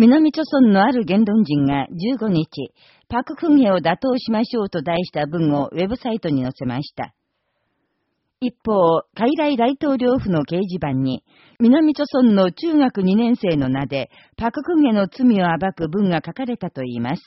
南朝村のある言論人が15日、パククンヘを打倒しましょうと題した文をウェブサイトに載せました。一方、海外大統領府の掲示板に、南朝村の中学2年生の名で、パククンヘの罪を暴く文が書かれたといいます。